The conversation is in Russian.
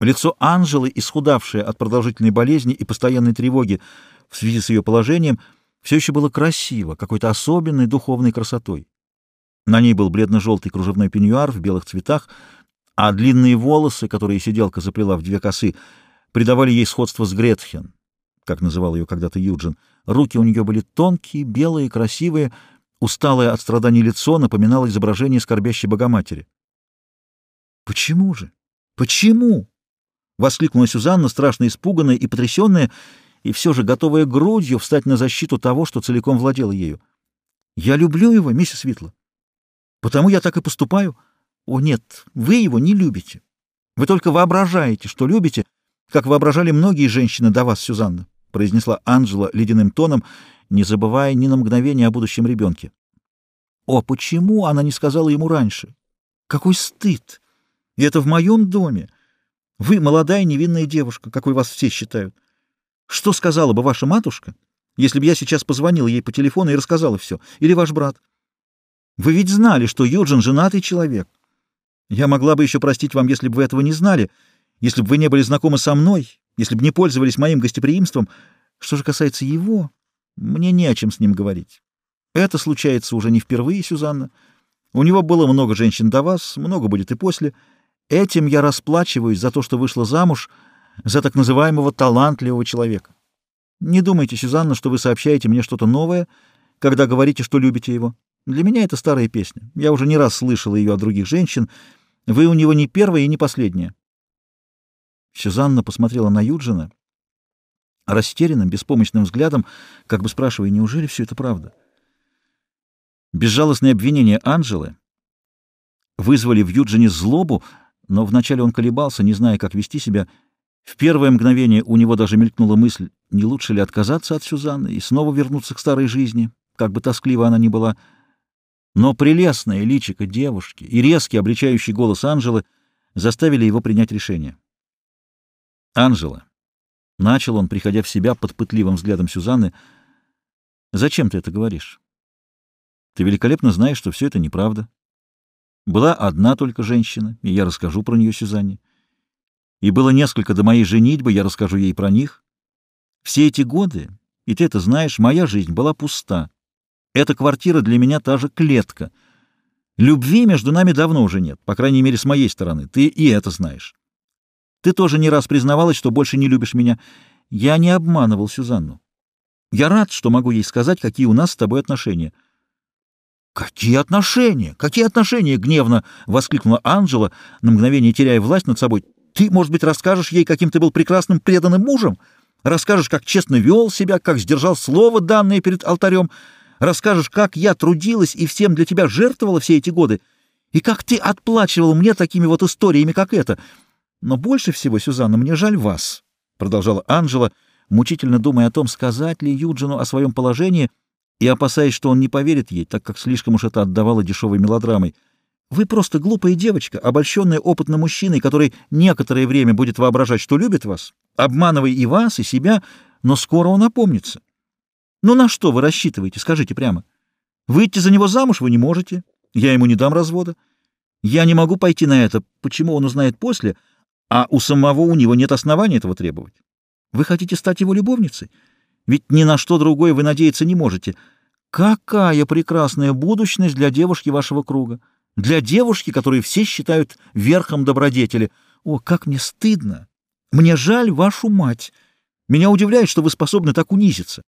Лицо Анжелы, исхудавшее от продолжительной болезни и постоянной тревоги в связи с ее положением, все еще было красиво, какой-то особенной духовной красотой. На ней был бледно-желтый кружевной пеньюар в белых цветах, а длинные волосы, которые сиделка заплела в две косы, придавали ей сходство с Гретхен, как называл ее когда-то Юджин. Руки у нее были тонкие, белые, красивые, усталое от страданий лицо напоминало изображение скорбящей Богоматери. «Почему же? Почему?» — воскликнула Сюзанна, страшно испуганная и потрясенная, и все же готовая грудью встать на защиту того, что целиком владело ею. «Я люблю его, миссис Витла. Потому я так и поступаю. О, нет, вы его не любите. Вы только воображаете, что любите, как воображали многие женщины до вас, Сюзанна», — произнесла Анжела ледяным тоном, не забывая ни на мгновение о будущем ребенке. «О, почему она не сказала ему раньше? Какой стыд! И это в моем доме!» Вы молодая невинная девушка, какой вас все считают. Что сказала бы ваша матушка, если бы я сейчас позвонила ей по телефону и рассказала все? Или ваш брат? Вы ведь знали, что Юджин женатый человек. Я могла бы еще простить вам, если бы вы этого не знали, если бы вы не были знакомы со мной, если бы не пользовались моим гостеприимством. Что же касается его, мне не о чем с ним говорить. Это случается уже не впервые, Сюзанна. У него было много женщин до вас, много будет и после — Этим я расплачиваюсь за то, что вышла замуж за так называемого талантливого человека. Не думайте, Сюзанна, что вы сообщаете мне что-то новое, когда говорите, что любите его. Для меня это старая песня. Я уже не раз слышала ее от других женщин. Вы у него не первая и не последняя. Сюзанна посмотрела на Юджина растерянным, беспомощным взглядом, как бы спрашивая, неужели все это правда? Безжалостные обвинения Анжелы вызвали в Юджине злобу, но вначале он колебался, не зная, как вести себя. В первое мгновение у него даже мелькнула мысль, не лучше ли отказаться от Сюзанны и снова вернуться к старой жизни, как бы тоскливо она ни была. Но прелестное личико девушки и резкий обличающий голос Анжелы заставили его принять решение. «Анжела», — начал он, приходя в себя под пытливым взглядом Сюзанны, — «зачем ты это говоришь? Ты великолепно знаешь, что все это неправда. Была одна только женщина, и я расскажу про нее Сюзанне. И было несколько до моей женитьбы, я расскажу ей про них. Все эти годы, и ты это знаешь, моя жизнь была пуста. Эта квартира для меня та же клетка. Любви между нами давно уже нет, по крайней мере, с моей стороны. Ты и это знаешь. Ты тоже не раз признавалась, что больше не любишь меня. Я не обманывал Сюзанну. Я рад, что могу ей сказать, какие у нас с тобой отношения — «Какие отношения? Какие отношения?» — гневно воскликнула Анжела, на мгновение теряя власть над собой. «Ты, может быть, расскажешь ей, каким ты был прекрасным преданным мужем? Расскажешь, как честно вел себя, как сдержал слово, данное перед алтарем? Расскажешь, как я трудилась и всем для тебя жертвовала все эти годы? И как ты отплачивал мне такими вот историями, как эта? Но больше всего, Сюзанна, мне жаль вас», — продолжала Анжела, мучительно думая о том, сказать ли Юджину о своем положении — и опасаясь, что он не поверит ей, так как слишком уж это отдавало дешевой мелодрамой. Вы просто глупая девочка, обольщенная опытным мужчиной, который некоторое время будет воображать, что любит вас, обманывая и вас, и себя, но скоро он опомнится. Ну на что вы рассчитываете, скажите прямо? Выйти за него замуж вы не можете, я ему не дам развода. Я не могу пойти на это, почему он узнает после, а у самого у него нет основания этого требовать. Вы хотите стать его любовницей? Ведь ни на что другое вы надеяться не можете. Какая прекрасная будущность для девушки вашего круга! Для девушки, которую все считают верхом добродетели. О, как мне стыдно! Мне жаль вашу мать! Меня удивляет, что вы способны так унизиться.